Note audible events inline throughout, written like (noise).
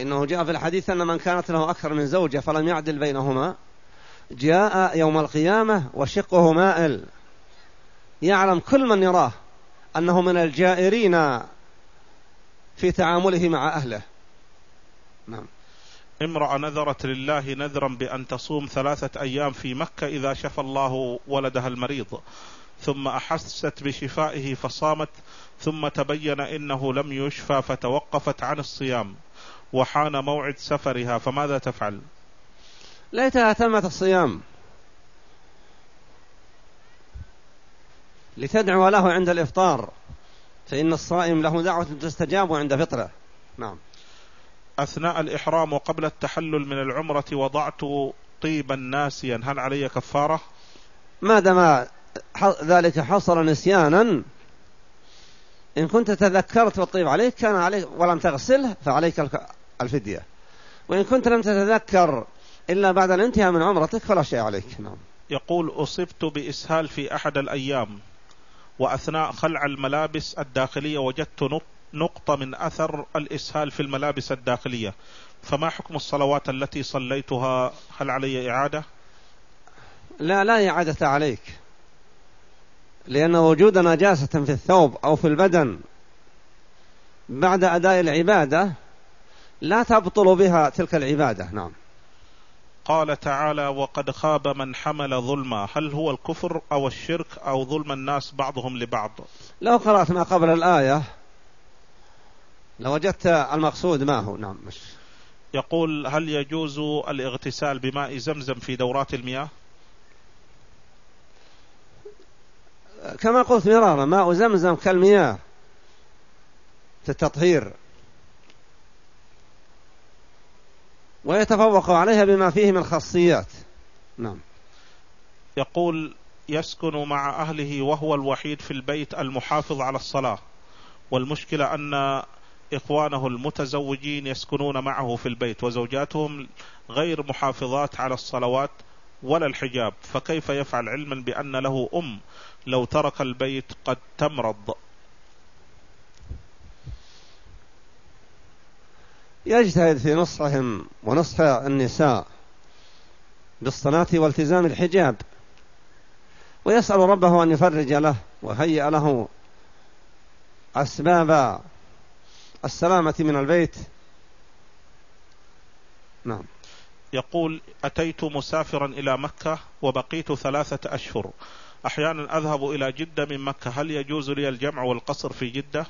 فإنه جاء في الحديث أن من كانت له أكثر من زوجة فلم يعدل بينهما جاء يوم القيامة وشقه مائل. يعلم كل من يراه أنه من الجائرين في تعامله مع أهله. نعم. امرأة نذرت لله نذرا بأن تصوم ثلاثة أيام في مكة إذا شفى الله ولدها المريض ثم أحست بشفائه فصامت ثم تبين إنه لم يشفى فتوقفت عن الصيام. وحان موعد سفرها فماذا تفعل؟ ليتها تمت الصيام. لتدعو له عند الإفطار فإن الصائم له دعوة تستجاب عند فطره. نعم. أثناء الإحرام وقبل التحلل من العمرة وضعت طيبا ناسيا هل علي كفارة؟ ما دام ذلك حصل نسيانا؟ إن كنت تذكرت والطيب عليك كان عليك ولم تغسله فعليك الفدية. وإن كنت لم تتذكر إلا بعد الانتهاء من عمرتك فلا شيء عليك. نعم. يقول أصبت بإسهال في أحد الأيام وأثناء خلع الملابس الداخلية وجدت نقطة من أثر الإسهال في الملابس الداخلية. فما حكم الصلوات التي صليتها؟ هل علي إعادة؟ لا لا إعادة عليك. لأن وجود نجاسة في الثوب أو في البدن بعد أداء العبادة لا تبطل بها تلك العبادة. نعم. قال تعالى وقد خاب من حمل ظلما. هل هو الكفر أو الشرك أو ظلم الناس بعضهم لبعض؟ لو قرأت ما قبل الآية لوجدت المقصود ما هو. نعم مش. يقول هل يجوز الاغتسال بماء زمزم في دورات المياه؟ كما قلت مرارا ماء زمزم كالمياه في التطهير. ويتفوق عليها بما فيه من خاصيات. نعم. يقول يسكن مع أهله وهو الوحيد في البيت المحافظ على الصلاة. والمشكلة أن إخوانه المتزوجين يسكنون معه في البيت وزوجاتهم غير محافظات على الصلوات ولا الحجاب. فكيف يفعل علما بأن له أم لو ترك البيت قد تمرض؟ يجتهد في نصحهم ونصح النساء بالصلاة والتزام الحجاب ويسأل ربه أن يفرج له وهيئ له أسباب السلامة من البيت. نعم. يقول أتيت مسافرا إلى مكة وبقيت ثلاثة أشهر. أحيانا أذهب إلى جدة من مكة. هل يجوز لي الجمع والقصر في جدة؟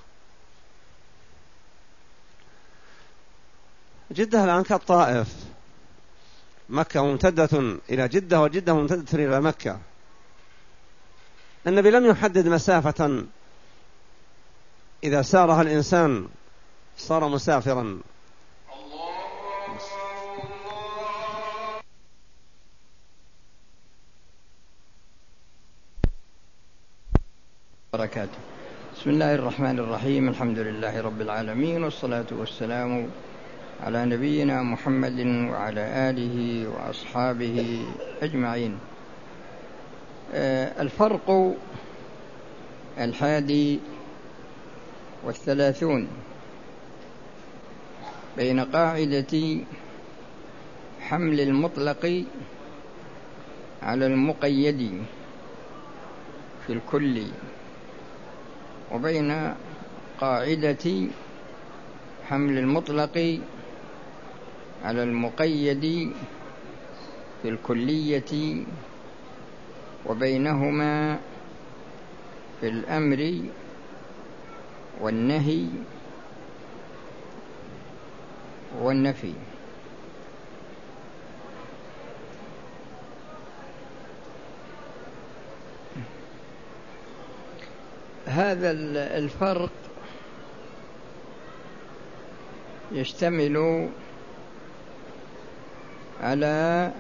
جدة الآن كالطائف مكة ممتدة إلى جدة وجدة ممتدة إلى مكة. النبي لم يحدد مسافة. إذا سارها الإنسان صار مسافرا. بركاته. بسم الله الرحمن الرحيم. الحمد لله رب العالمين والصلاة والسلام على نبينا محمد وعلى آله وأصحابه أجمعين. آه، الفرق الحادي والثلاثون بين قاعدة حمل المطلق على المقيد في الكل وبين قاعدة حمل المطلق على المقيد في الكلية وبينهما في الأمر والنهي والنفي. هذا الفرق يشتمل على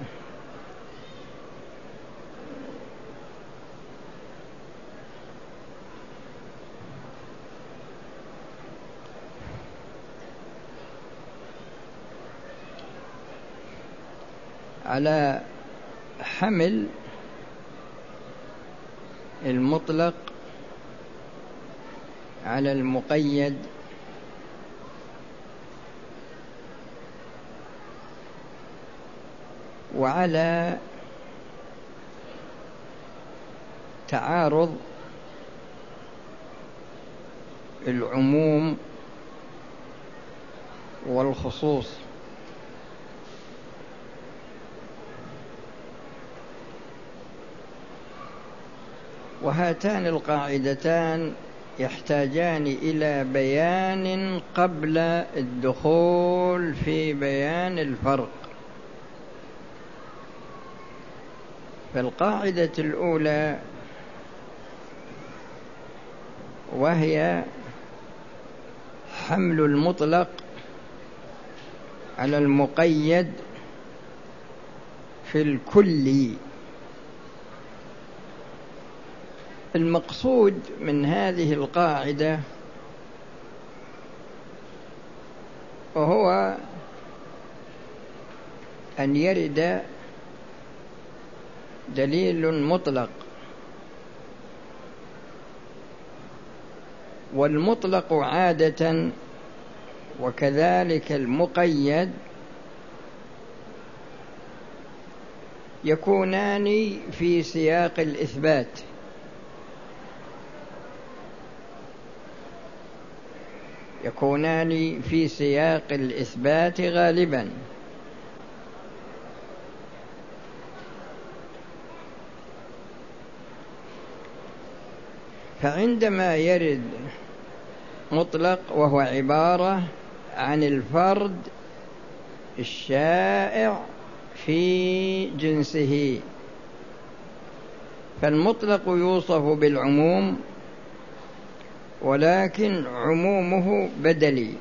على حمل المطلق على المقيد وعلى تعارض العموم والخصوص. وهاتان القاعدتان يحتاجان إلى بيان قبل الدخول في بيان الفرق. فالقاعدة الأولى وهي حمل المطلق على المقيد في الكل. المقصود من هذه القاعدة وهو أن يرد دليل مطلق. والمطلق عادة وكذلك المقيد يكونان في سياق الإثبات. يكونان في سياق الإثبات غالبا. فعندما يرد مطلق وهو عبارة عن الفرد الشائع في جنسه فالمطلق يوصف بالعموم ولكن عمومه بدلي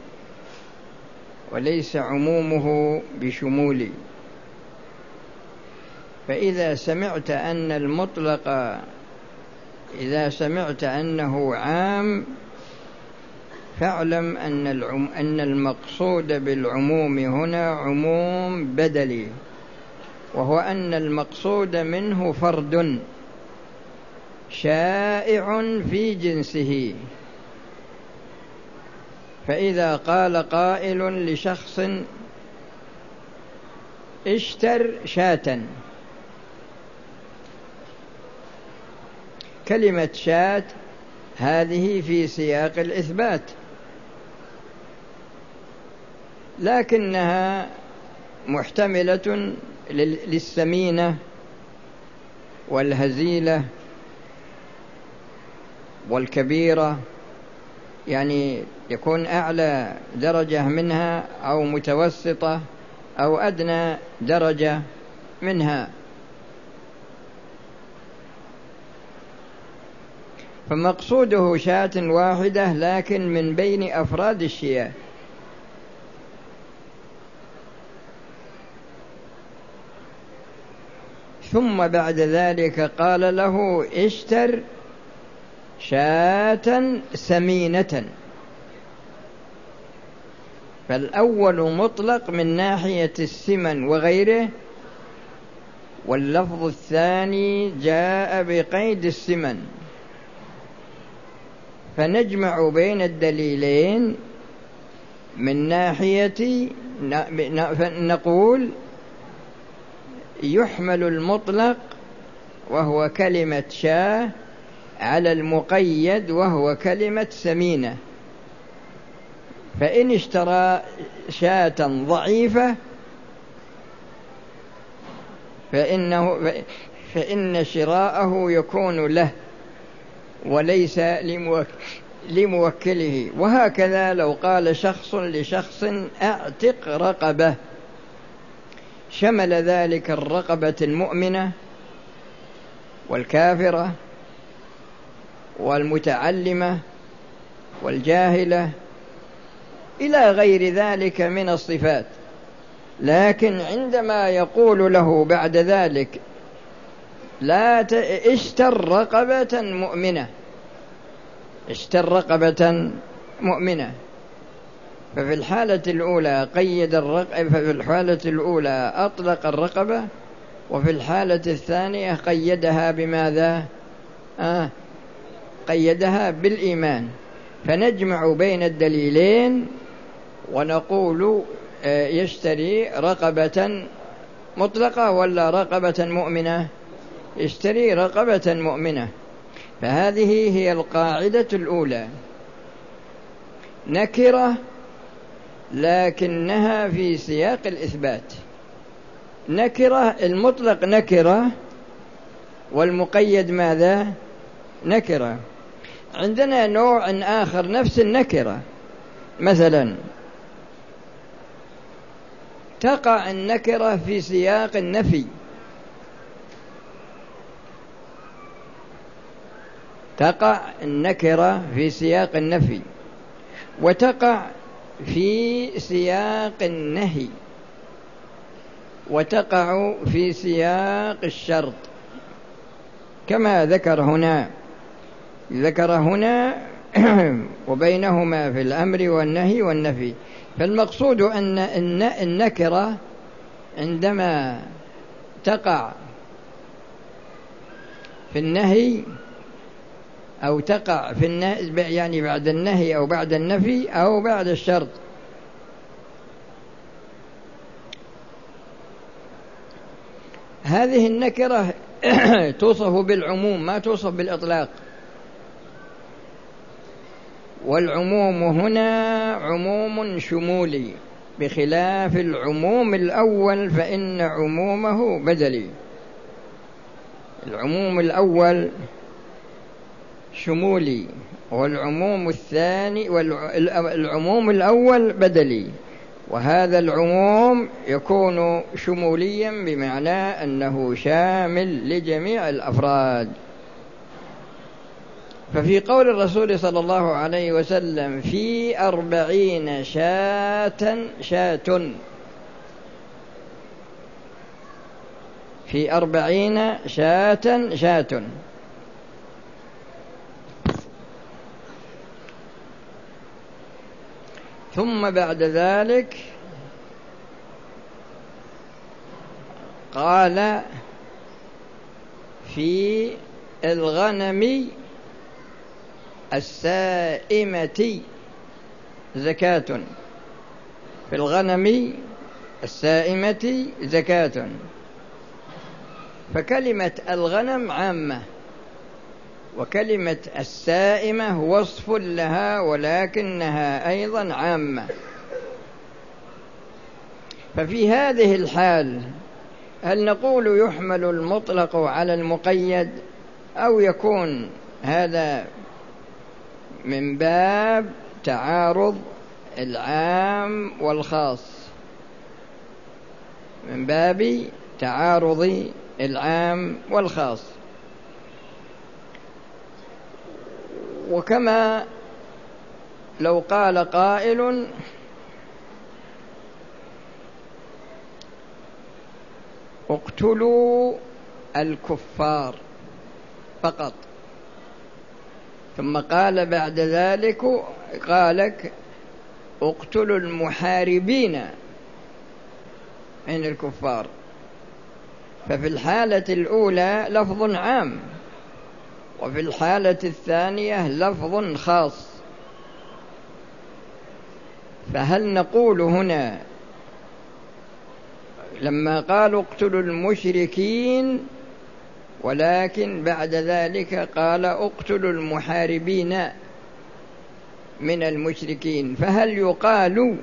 وليس عمومه بشمولي. فإذا سمعت أن المطلق إذا سمعت أنه عام فاعلم أن العم أن المقصود بالعموم هنا عموم بدلي وهو أن المقصود منه فرد شائع في جنسه. فإذا قال قائل لشخص اشتر شاة. كلمة شاة هذه في سياق الإثبات. لكنها محتملة للسمينة والهزيلة والكبيرة يعني يكون أعلى درجة منها أو متوسطة أو أدنى درجة منها. فمقصوده شاة واحدة لكن من بين أفراد الشياه ثم بعد ذلك قال له اشتر شاة سمينة. فالأول مطلق من ناحية السمن وغيره واللفظ الثاني جاء بقيد السمن. فنجمع بين الدليلين من ناحية نقول يحمل المطلق وهو كلمة شاة على المقيد وهو كلمة سمينة. فإن اشترى شاة ضعيفة فإنه فإن شراءه يكون له. وليس لموكله. وهكذا لو قال شخص لشخص أعتق رقبة. شمل ذلك الرقبة المؤمنة والكافرة والمتعلمة والجاهلة إلى غير ذلك من الصفات. لكن عندما يقول له بعد ذلك لا اشتر رقبة مؤمنة. اشتر رقبة مؤمنة. ففي الحالة الأولى قيد الرقبة ففي الحالة الأولى أطلق الرقبة وفي الحالة الثانية قيدها بماذا؟ آه قيدها بالإيمان. فنجمع بين الدليلين ونقول آه، يشتري رقبة مطلقة ولا رقبة مؤمنة؟ اشتري رقبة مؤمنة. فهذه هي القاعدة الأولى. نكرة لكنها في سياق الإثبات. نكرة المطلق نكرة والمقيد ماذا؟ نكرة. عندنا نوع آخر نفس النكرة. مثلا تقع النكرة في سياق النفي. تقع النكرة في سياق النفي وتقع في سياق النهي وتقع في سياق الشرط. كما ذكر هنا ذكر هنا (clears throat) وبينهما في الأمر والنهي والنفي. فالمقصود أن النكرة عندما تقع في النهي أو تقع في النهي يعني بعد النهي أو بعد النفي أو بعد الشرط. هذه النكرة (coughs) توصف بالعموم ما توصف بالإطلاق. والعموم هنا عموم شمولي. بخلاف العموم الأول فإن عمومه بدلي. العموم الأول شمولي والعموم الثاني والعموم الأول بدلي. وهذا العموم يكون شموليا بمعنى أنه شامل لجميع الأفراد. ففي قول الرسول صلى الله عليه وسلم في أربعين شاة شاة. في أربعين شاة شاة. ثم بعد ذلك قال في الغنم السائمة زكاة. في الغنم السائمة زكاة. فكلمة الغنم عامة. وكلمة السائمة وصف لها ولكنها أيضا عامة. ففي هذه الحال هل نقول يحمل المطلق على المقيد أو يكون هذا من باب تعارض العام والخاص؟ من باب تعارض العام والخاص. وكما لو قال قائل اقتلوا الكفار فقط. ثم قال بعد ذلك قالك اقتلوا المحاربين من الكفار. ففي الحالة الأولى لفظ عام. وفي الحالة الثانية لفظ خاص. فهل نقول هنا لما قالوا اقتلوا المشركين ولكن بعد ذلك قال اقتلوا المحاربين من المشركين فهل يقال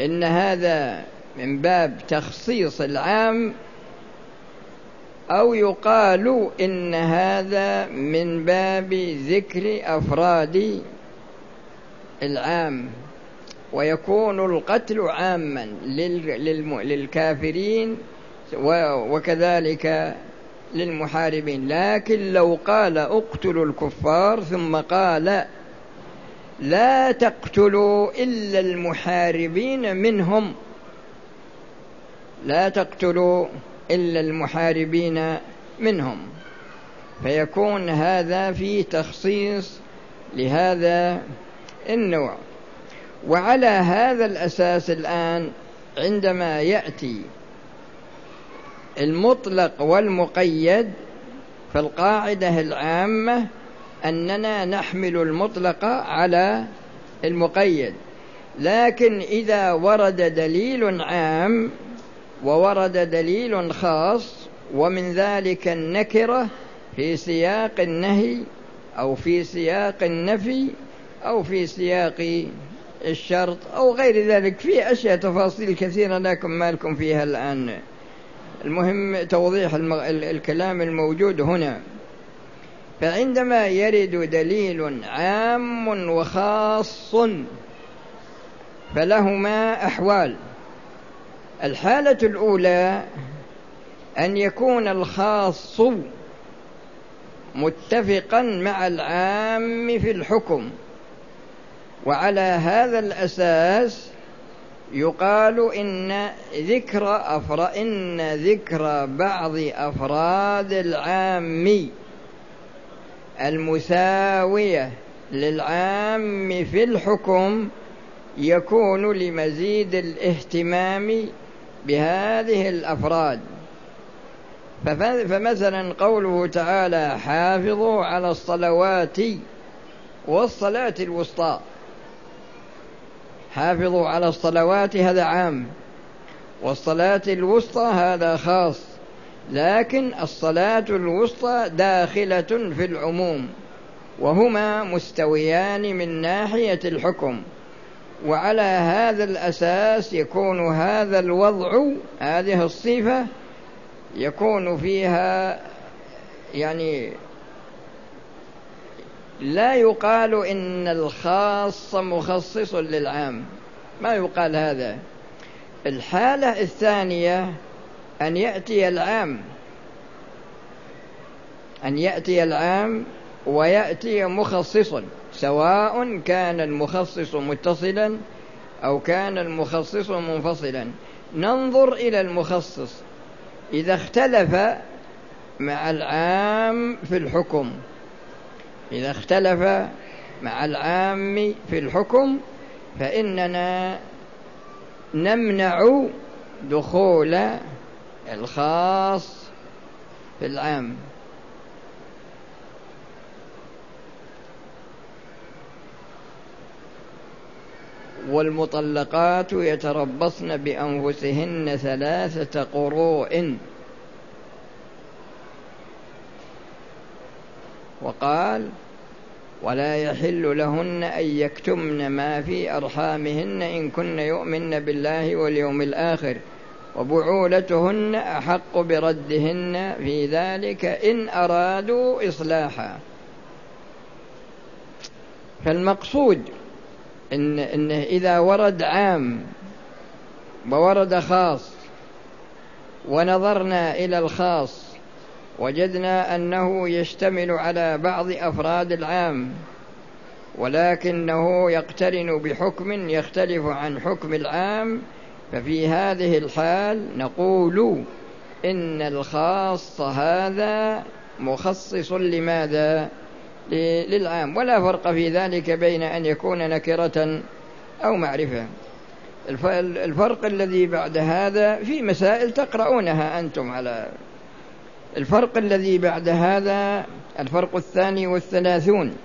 إن هذا من باب تخصيص العام أو يقال إن هذا من باب ذكر أفراد العام ويكون القتل عاما للكافرين وكذلك للمحاربين. لكن لو قال اقتلوا الكفار ثم قال لا تقتلوا إلا المحاربين منهم لا تقتلوا إلا المحاربين منهم. فيكون هذا في تخصيص لهذا النوع. وعلى هذا الأساس الآن عندما يأتي المطلق والمقيد فالقاعدة العامة أننا نحمل المطلق على المقيد. لكن إذا ورد دليل عام وورد دليل خاص ومن ذلك النكرة في سياق النهي أو في سياق النفي أو في سياق الشرط أو غير ذلك. في أشياء تفاصيل كثيرة لكن ما لكم فيها الآن. المهم توضيح الكلام الموجود هنا. فعندما يرد دليل عام وخاص فلهما أحوال. الحالة الأولى أن يكون الخاص متفقا مع العام في الحكم. وعلى هذا الأساس يقال إن ذكر أفر إن ذكر بعض أفراد العام المساوية للعام في الحكم يكون لمزيد الاهتمام بهذه الأفراد. فمثلا قوله تعالى حافظوا على الصلوات والصلاة الوسطى. حافظوا على الصلوات هذا عام والصلاة الوسطى هذا خاص لكن الصلاة الوسطى داخلة في العموم وهما مستويان من ناحية الحكم. وعلى هذا الأساس يكون هذا الوضع هذه الصفة يكون فيها يعني لا يقال إن الخاص مخصص للعام. ما يقال هذا. الحالة الثانية أن يأتي العام. أن يأتي العام ويأتي مخصصا. سواء كان المخصص متصلا أو كان المخصص منفصلا. ننظر إلى المخصص. إذا اختلف مع العام في الحكم إذا اختلف مع العام في الحكم فإننا نمنع دخول الخاص في العام. والمطلقات يتربصن بأنفسهن ثلاثة قروء. وقال ولا يحل لهن أن يكتمن ما في أرحامهن إن كن يؤمن بالله واليوم الآخر وبعولتهن أحق بردهن في ذلك إن أرادوا إصلاحا. فالمقصود إن, إن إذا ورد عام وورد خاص ونظرنا إلى الخاص وجدنا أنه يشتمل على بعض أفراد العام ولكنه يقترن بحكم يختلف عن حكم العام ففي هذه الحال نقول إن الخاص هذا مخصص لماذا؟ للعام. ولا فرق في ذلك بين أن يكون نكرة أو معرفة. الفرق الذي بعد هذا في مسائل تقرؤونها أنتم على الفرق الذي بعد هذا الفرق الثاني والثلاثون.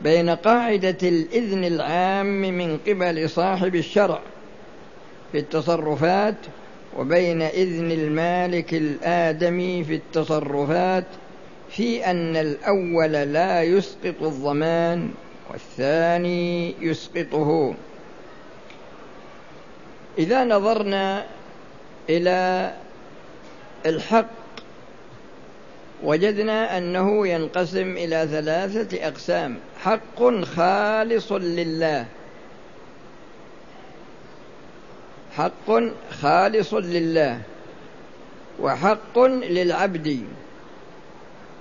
بين قاعدة الإذن العام من قبل صاحب الشرع في التصرفات وبين إذن المالك الآدمي في التصرفات في أن الأول لا يسقط الضمان والثاني يسقطه. إذا نظرنا إلى الحق وجدنا أنه ينقسم إلى ثلاثة أقسام. حق خالص لله. حق خالص لله. وحق للعبد.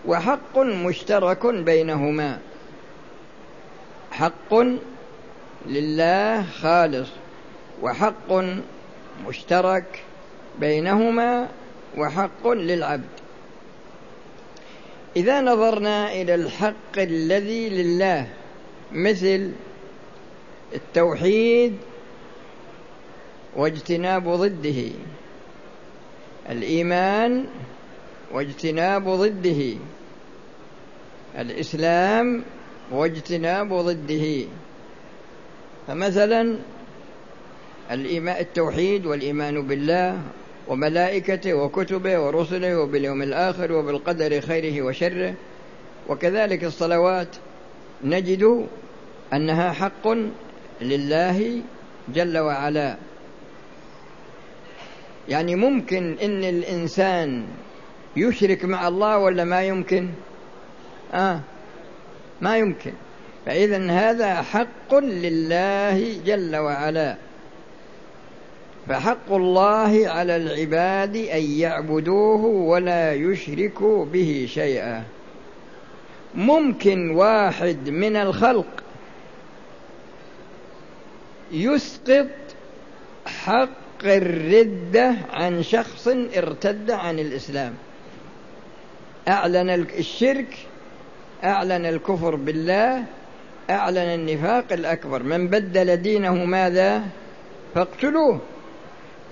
وحق مشترك بينهما. حق لله خالص وحق مشترك بينهما وحق للعبد. إذا نظرنا إلى الحق الذي لله مثل التوحيد واجتناب ضده الإيمان واجتناب ضده. الإسلام واجتناب ضده. فمثلا التوحيد والإيمان بالله وملائكته وكتبه ورسله وباليوم الآخر وبالقدر خيره وشره. وكذلك الصلوات. نجد أنها حق لله جل وعلا. يعني ممكن إن الإنسان يشرك مع الله ولا ما يمكن؟ آه. ما يمكن. فإذا هذا حق لله جل وعلا. فحق الله على العباد أن يعبدوه ولا يشركوا به شيئا. ممكن واحد من الخلق يسقط حق الردة عن شخص ارتد عن الإسلام. أعلن الشرك أعلن الكفر بالله أعلن النفاق الأكبر. من بدل دينه ماذا؟ فاقتلوه.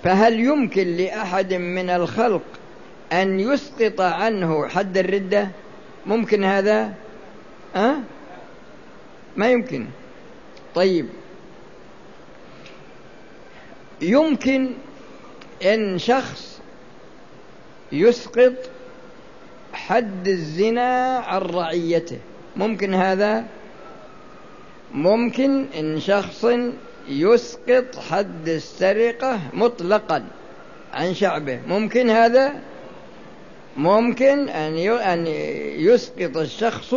فهل يمكن لأحد من الخلق أن يسقط عنه حد الردة؟ ممكن هذا؟ أه؟ ما يمكن. طيب. يمكن إن شخص يسقط حد الزنا عن رعيته. ممكن هذا؟ ممكن إن شخص يسقط حد السرقة مطلقا عن شعبه. ممكن هذا؟ ممكن أن أن يسقط الشخص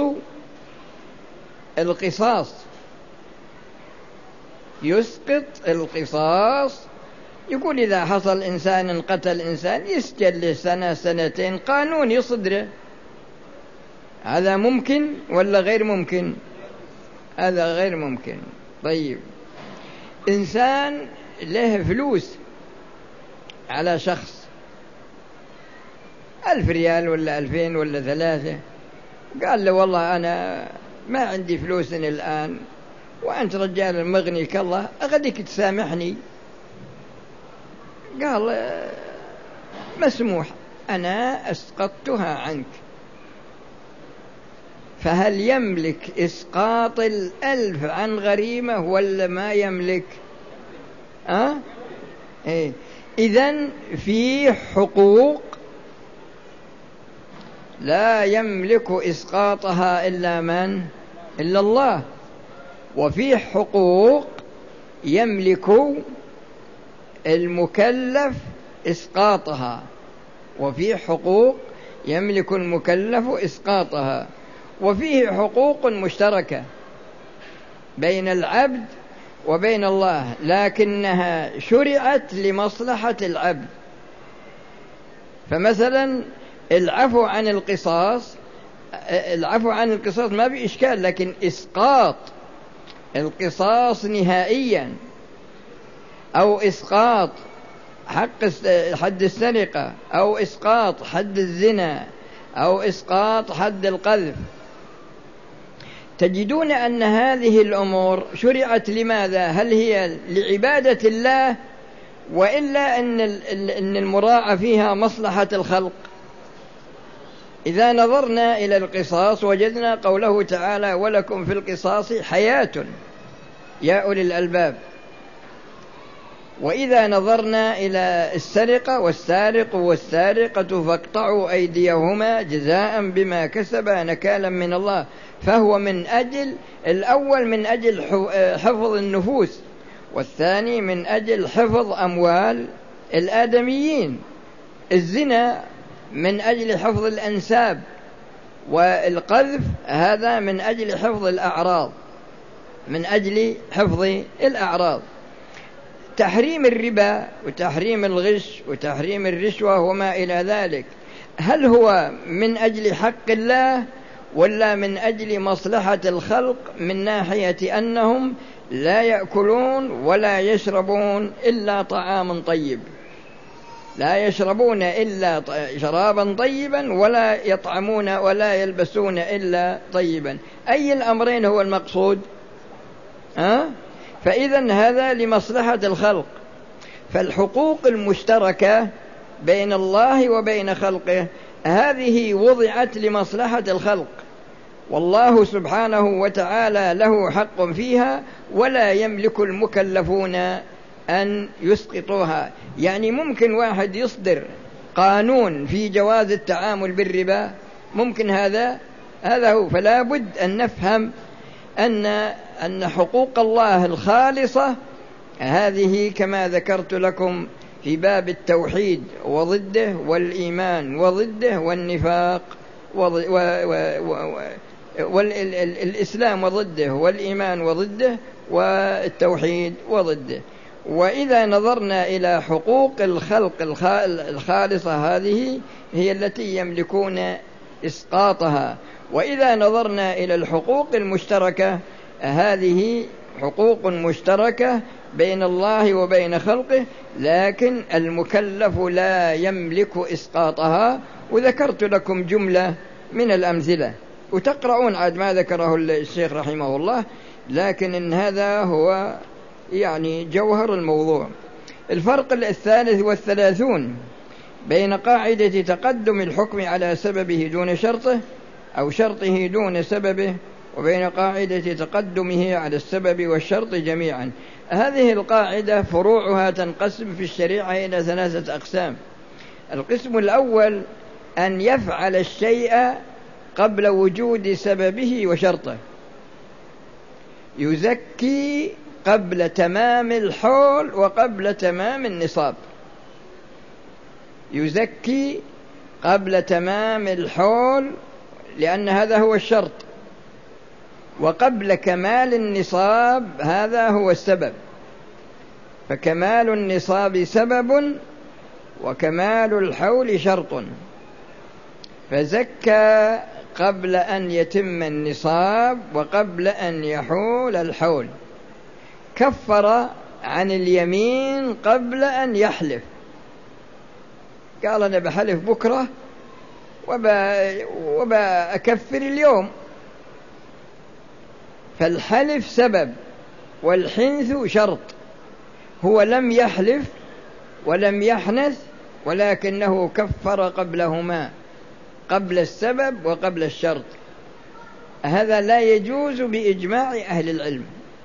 القصاص. يسقط القصاص يقول إذا حصل إنسان قتل إنسان يسجل لسنة سنتين قانون يصدره. هذا ممكن ولا غير ممكن؟ هذا غير ممكن. طيب. إنسان له فلوس على شخص. ألف ريال ولا ألفين ولا ثلاثة. قال له والله أنا ما عندي فلوس الآن وأنت رجال مغني كالله أغديك تسامحني؟ قال مسموح أنا أسقطتها عنك فهل يملك إسقاط الألف عن غريمة ولا ما يملك أه؟ إيه؟ إذن في حقوق لا يملك إسقاطها إلا من إلا الله وفي حقوق يملك المكلف إسقاطها وفي حقوق يملك المكلف إسقاطها وفيه حقوق مشتركة بين العبد وبين الله لكنها شرعت لمصلحة العبد. فمثلا العفو عن القصاص العفو عن القصاص ما في إشكال لكن إسقاط القصاص نهائيا. أو إسقاط حق حد السرقة أو إسقاط حد الزنا أو إسقاط حد القذف تجدون أن هذه الأمور شرعت لماذا؟ هل هي لعبادة الله وإلا أن أن المراعى فيها مصلحة الخلق؟ إذا نظرنا إلى القصاص وجدنا قوله تعالى ولكم في القصاص حياة يا أولي الألباب وإذا نظرنا إلى السرقة والسارق والسارقة فاقطعوا أيديهما جزاء بما كسبا نكالا من الله فهو من أجل الأول من أجل حفظ النفوس والثاني من أجل حفظ أموال الآدميين. الزنا من أجل حفظ الأنساب والقذف هذا من أجل حفظ الأعراض من أجل حفظ الأعراض. تحريم الربا وتحريم الغش وتحريم الرشوة وما إلى ذلك. هل هو من أجل حق الله ولا من أجل مصلحة الخلق من ناحية أنهم لا يأكلون ولا يشربون إلا طعام طيب؟ لا يشربون إلا شرابا طيبا ولا يطعمون ولا يلبسون إلا طيبا. أي الأمرين هو المقصود؟ أه؟ فإذا هذا لمصلحة الخلق. فالحقوق المشتركة بين الله وبين خلقه هذه وضعت لمصلحة الخلق. والله سبحانه وتعالى له حق فيها ولا يملك المكلفون أن يسقطوها. يعني ممكن واحد يصدر قانون في جواز التعامل بالربا ممكن هذا هذا هو. فلا بد أن نفهم أن أن حقوق الله الخالصة هذه كما ذكرت لكم في باب التوحيد وضده والإيمان وضده والنفاق والإسلام وضده والإيمان وضده والتوحيد وضده. وإذا نظرنا إلى حقوق الخلق الخالصة هذه هي التي يملكون إسقاطها. وإذا نظرنا إلى الحقوق المشتركة هذه حقوق مشتركة بين الله وبين خلقه لكن المكلف لا يملك إسقاطها. وذكرت لكم جملة من الأمثلة. وتقرؤون عاد ما ذكره الشيخ رحمه الله لكن إن هذا هو يعني جوهر الموضوع. الفرق الثالث والثلاثون بين قاعدة تقدم الحكم على سببه دون شرطه أو شرطه دون سببه وبين قاعدة تقدمه على السبب والشرط جميعا. هذه القاعدة فروعها تنقسم في الشريعة إلى ثلاثة أقسام. القسم الأول أن يفعل الشيء قبل وجود سببه وشرطه. يزكي قبل تمام الحول وقبل تمام النصاب. يزكي قبل تمام الحول لأن هذا هو الشرط. وقبل كمال النصاب هذا هو السبب. فكمال النصاب سبب وكمال الحول شرط. فزكى قبل أن يتم النصاب وقبل أن يحول الحول. كفر عن اليمين قبل أن يحلف. قال أنا بحلف بكرة وبأكفر اليوم. فالحلف سبب والحنث شرط. هو لم يحلف ولم يحنث ولكنه كفر قبلهما قبل السبب وقبل الشرط. هذا لا يجوز بإجماع أهل العلم.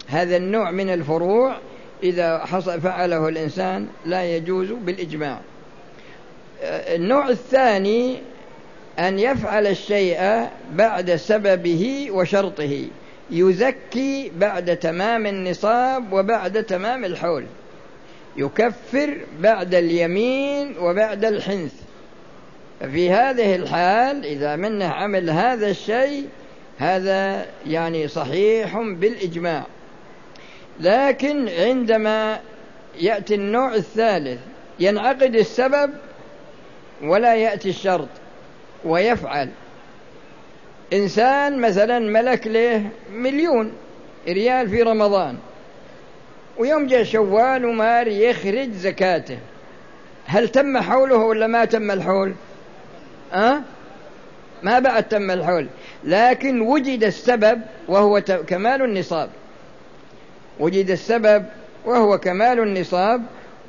هذا النوع من الفروع إذا حصل فعله الإنسان لا يجوز بالإجماع. النوع الثاني أن يفعل الشيء بعد سببه وشرطه. يزكي بعد تمام النصاب وبعد تمام الحول. يكفر بعد اليمين وبعد الحنث. في هذه الحال إذا منه عمل هذا الشيء هذا يعني صحيح بالإجماع. لكن عندما يأتي النوع الثالث ينعقد السبب ولا يأتي الشرط ويفعل. إنسان مثلا ملك له مليون ريال في رمضان ويوم جاء شوال ومار يخرج زكاته. هل تم حوله ولا ما تم الحول؟ أه؟ ما بعد تم الحول لكن وجد السبب وهو كمال النصاب. وجد السبب وهو كمال النصاب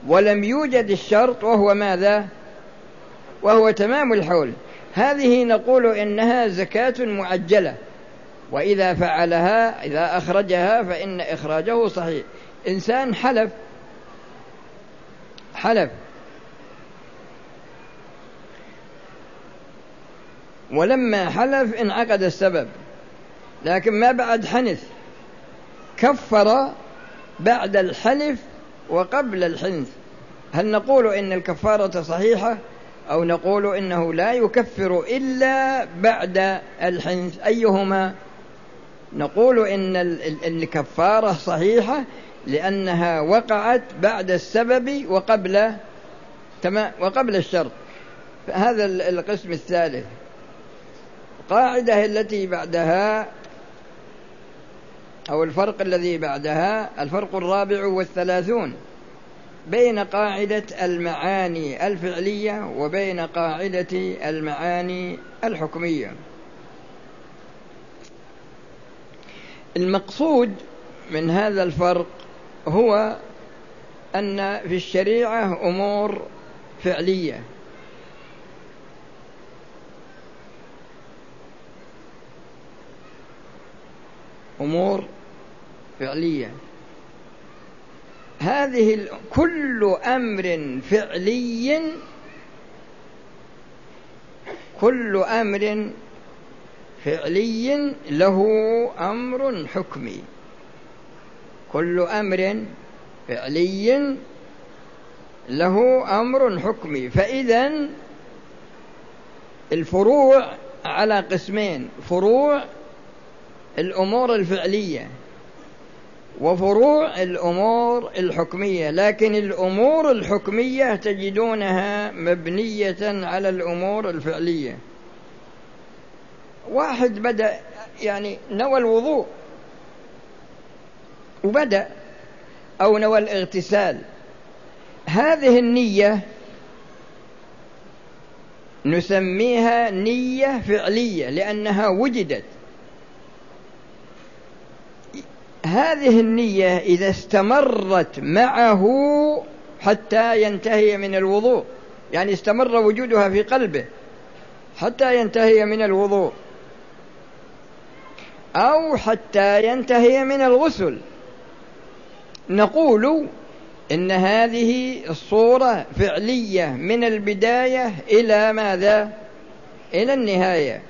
ولم يوجد الشرط وهو ماذا؟ وهو تمام الحول. هذه نقول إنها زكاة معجلة وإذا فعلها إذا أخرجها فإن إخراجه صحيح. إنسان حلف حلف. ولما حلف انعقد السبب. لكن ما بعد حنث. كفر بعد الحلف وقبل الحنث. هل نقول إن الكفارة صحيحة؟ أو نقول إنه لا يكفر إلا بعد الحنث. أيهما؟ نقول إن الكفارة صحيحة لأنها وقعت بعد السبب وقبل تمام وقبل الشرط. هذا القسم الثالث. القاعدة التي بعدها أو الفرق الذي بعدها الفرق الرابع والثلاثون. بين قاعدة المعاني الفعلية وبين قاعدة المعاني الحكمية. المقصود من هذا الفرق هو أن في الشريعة أمور فعلية. أمور فعلية. هذه كل أمر فعلي كل أمر فعلي له أمر حكمي. كل أمر فعلي له أمر حكمي. فإذا الفروع على قسمين فروع الأمور الفعلية. وفروع الأمور الحكمية لكن الأمور الحكمية تجدونها مبنية على الأمور الفعلية. واحد بدأ يعني نوى الوضوء وبدأ أو نوى الاغتسال. هذه النية نسميها نية فعلية لأنها وجدت. هذه النية إذا استمرت معه حتى ينتهي من الوضوء. يعني استمر وجودها في قلبه حتى ينتهي من الوضوء. أو حتى ينتهي من الغسل. نقول إن هذه الصورة فعلية من البداية إلى ماذا؟ إلى النهاية.